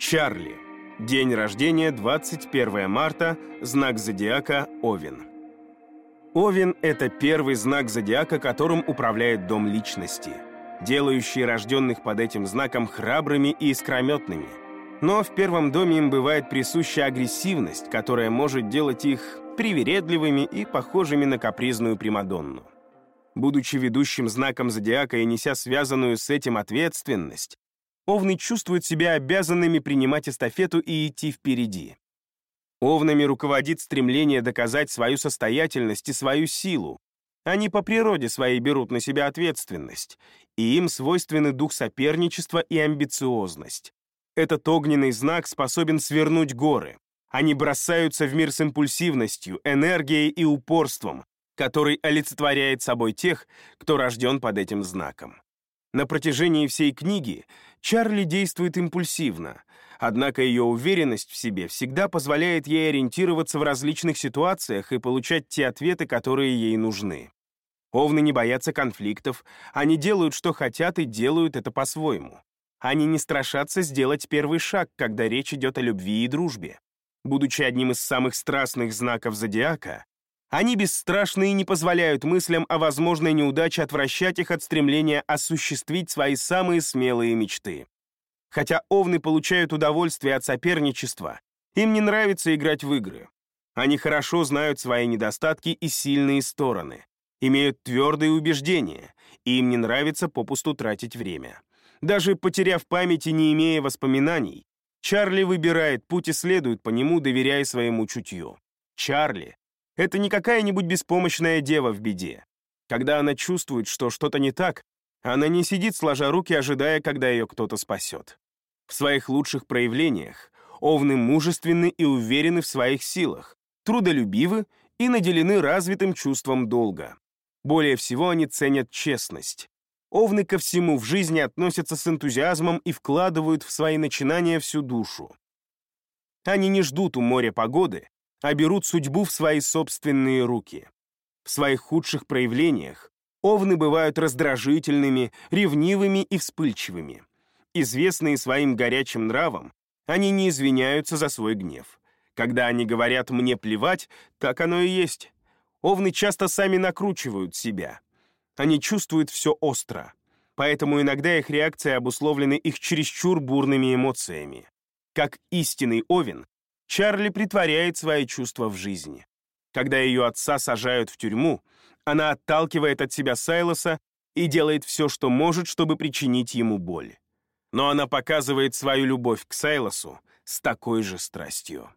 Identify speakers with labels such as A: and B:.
A: Чарли. День рождения 21 марта, знак зодиака Овен. Овен – это первый знак зодиака, которым управляет дом личности, делающий рожденных под этим знаком храбрыми и искрометными. Но в первом доме им бывает присуща агрессивность, которая может делать их привередливыми и похожими на капризную Примадонну. Будучи ведущим знаком зодиака и неся связанную с этим ответственность, овны чувствуют себя обязанными принимать эстафету и идти впереди. Овнами руководит стремление доказать свою состоятельность и свою силу. Они по природе своей берут на себя ответственность, и им свойственны дух соперничества и амбициозность. Этот огненный знак способен свернуть горы. Они бросаются в мир с импульсивностью, энергией и упорством, который олицетворяет собой тех, кто рожден под этим знаком. На протяжении всей книги Чарли действует импульсивно, однако ее уверенность в себе всегда позволяет ей ориентироваться в различных ситуациях и получать те ответы, которые ей нужны. Овны не боятся конфликтов, они делают, что хотят, и делают это по-своему. Они не страшатся сделать первый шаг, когда речь идет о любви и дружбе. Будучи одним из самых страстных знаков зодиака, они бесстрашны и не позволяют мыслям о возможной неудаче отвращать их от стремления осуществить свои самые смелые мечты. Хотя овны получают удовольствие от соперничества, им не нравится играть в игры. Они хорошо знают свои недостатки и сильные стороны, имеют твердые убеждения, и им не нравится попусту тратить время. Даже потеряв память и не имея воспоминаний, Чарли выбирает путь и следует по нему, доверяя своему чутью. Чарли это не какая-нибудь беспомощная дева в беде. Когда она чувствует, что что-то не так, она не сидит сложа руки, ожидая, когда ее кто-то спасет. В своих лучших проявлениях овны мужественны и уверены в своих силах, трудолюбивы и наделены развитым чувством долга. Более всего они ценят честность. Овны ко всему в жизни относятся с энтузиазмом и вкладывают в свои начинания всю душу. Они не ждут у моря погоды, а берут судьбу в свои собственные руки. В своих худших проявлениях овны бывают раздражительными, ревнивыми и вспыльчивыми. Известные своим горячим нравом, они не извиняются за свой гнев. Когда они говорят «мне плевать», так оно и есть. Овны часто сами накручивают себя. Они чувствуют все остро, поэтому иногда их реакции обусловлены их чересчур бурными эмоциями. Как истинный овен, Чарли притворяет свои чувства в жизни. Когда ее отца сажают в тюрьму, она отталкивает от себя Сайлоса и делает все, что может, чтобы причинить ему боль. Но она показывает свою любовь к Сайлосу с такой же страстью.